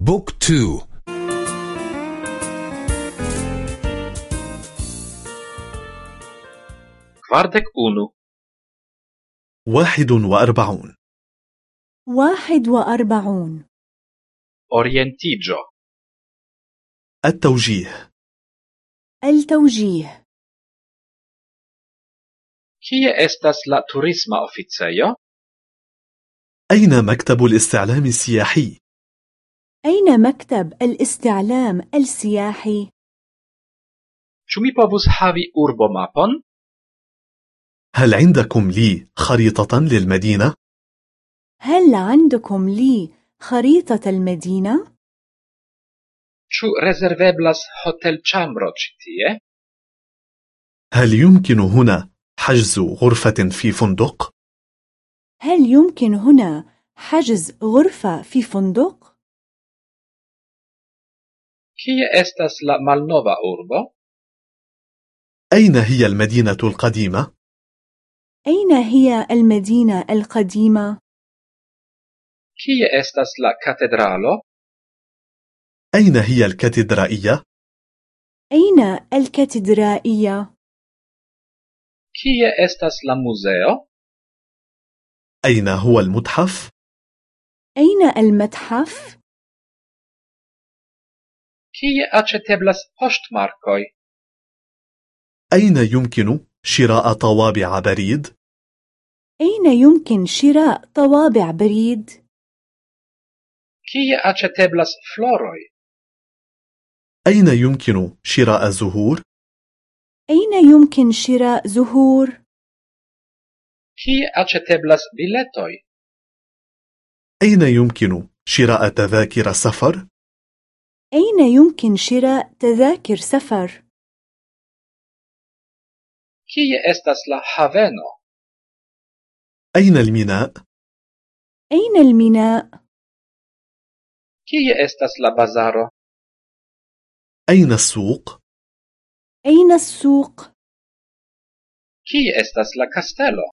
Book two. Kvardek unu واحد وأربعون. واحد وأربعون. Orientiĝo. التوجيه. التوجيه. Kie estas la turisma oficejo? أين مكتب الاستعلام السياحي؟ أين مكتب الاستعلام السياحي؟ Ĉu mi povus havi urbomapon? هل عندكم لي خريطة للمدينة؟ هل عندكم لي خريطة المدينة؟ Ĉu rezerveblas hotelĉambro ĉi tie? هل يمكن هنا حجز غرفة في فندق؟ هل يمكن هنا حجز غرفة في فندق؟ Kie estas la malnova urbo? أين هي المدينة القديمة؟ أين هي المدينة القديمة؟ Kie estas la katedralo? أين هي الكاتدرائية؟ أين الكاتدرائية؟ Kie estas la muzeo? أين هو المتحف؟ أين المتحف؟ Kie aĉeteblas poŝtmarkoj? أين يمكن شراء طوابع بريد؟ أين يمكن شراء طوابع بريد؟ Kie aĉeteblas floroj? أين يمكن شراء زهور؟ أين يمكن شراء زهور؟ Kie aĉeteblas biletoj? أين يمكن شراء تذاكر سفر؟ أين يمكن شراء تذاكر سفر؟ Kie estas la haveno? أين الميناء؟ أين الميناء؟ Kie estas la bazaro? أين السوق؟ أين السوق؟ Kie estas la kastelo?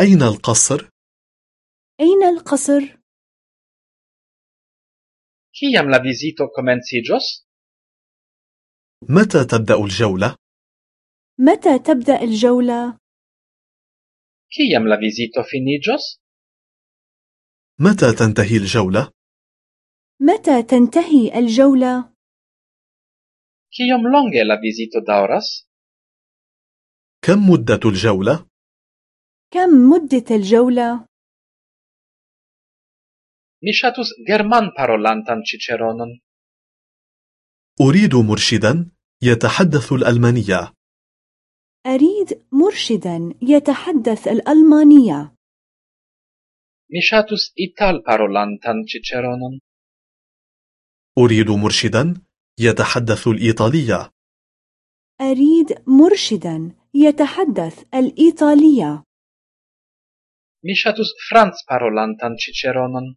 أين القصر؟ أين القصر؟ Kiam la vizito komenciĝos? متى تبدأ الجولة؟ متى تبدأ الجولة؟ Kiam la vizito finiĝos? متى تنتهي الجولة؟ متى تنتهي الجولة؟ Kiom longe la vizito daŭras? كم مدة الجولة؟ كم مدة الجولة؟ mi shatus german parolantan ciceronon. أريد مرشدا يتحدث الألمانية. أريد مرشدا يتحدث الألمانية. Mi ŝatus ital-parolantan ĉiĉeronon. أريد مرشدا يتحدث الإيطالية. أريد مرشدا يتحدث الإيطالية. Mi ŝatus franc-parolantan ĉiĉeronon.